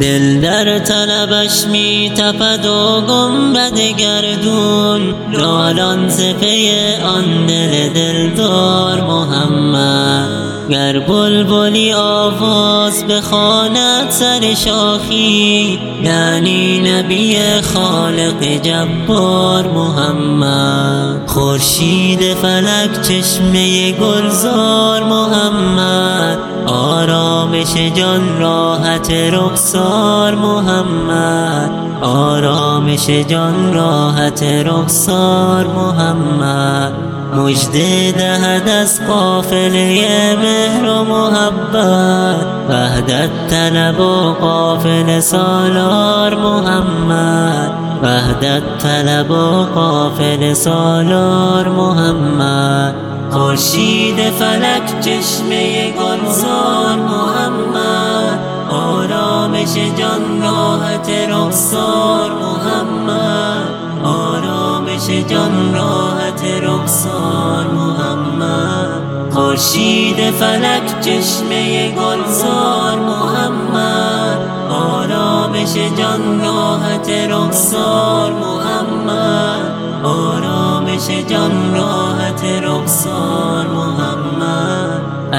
دل در طلبش می تپد و گنبد گردون. جالان ز آن دل دلدار محمد. گر بلبلی آواز بخواند سر شاخی یعنی نبی خالق جبار محمد. خورشید فلک چشمه گلزار محمد. آرامش جان راحت رخسار محمد. آرامش جان راحت رخسار محمد. مجده دهد از قافله مهر و محبت. وحدت طلب و قافل سالار محمد. وحدت طلب و قافل سالار محمد. خورشید فلک چشمه گلزار محمد. آرامش جان راحت رخسار محمد. آرامش جان راحت رخسار محمد. خورشید فلک چشمه گلزار محمد. آرامش جان راحت رخسار محمد.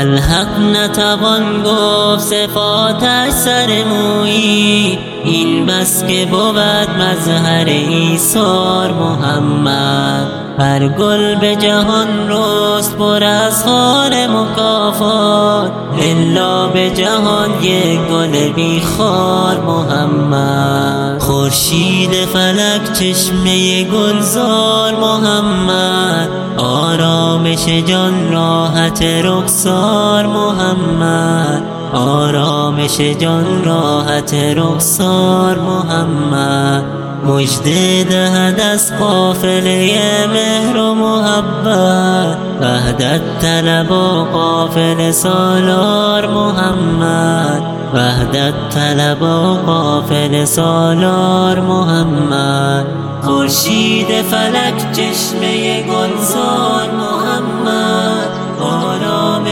الحق نتوان گفت صفاتش سر مویی. این بس که بود مظهر ایثار محمد. هر گل به جهان رست پر از خار مکافات. الا به جهان یک گل بی خار محمد. خورشید فلک چشمه گلزار محمد. آرامش جان راحت رخسار محمد. آرامش جان راحت رخسار محمد. مجده دهد از قافله مهر و محبت. وحدت طلب و قافل سالار محمد. وحدت طلب و قافل سالار محمد. خورشید فلک چشمه گلزار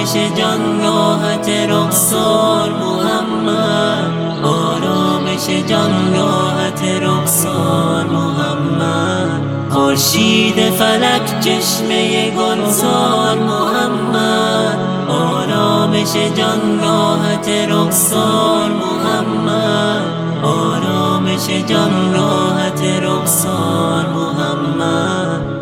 آتش جان راحت رخسار محمد. آرامش جان راحت رخسار محمد. خورشید فلک چشمه گلزار محمد. آرامش جان راحت رخسار محمد. آرامش جان راحت رخسار محمد.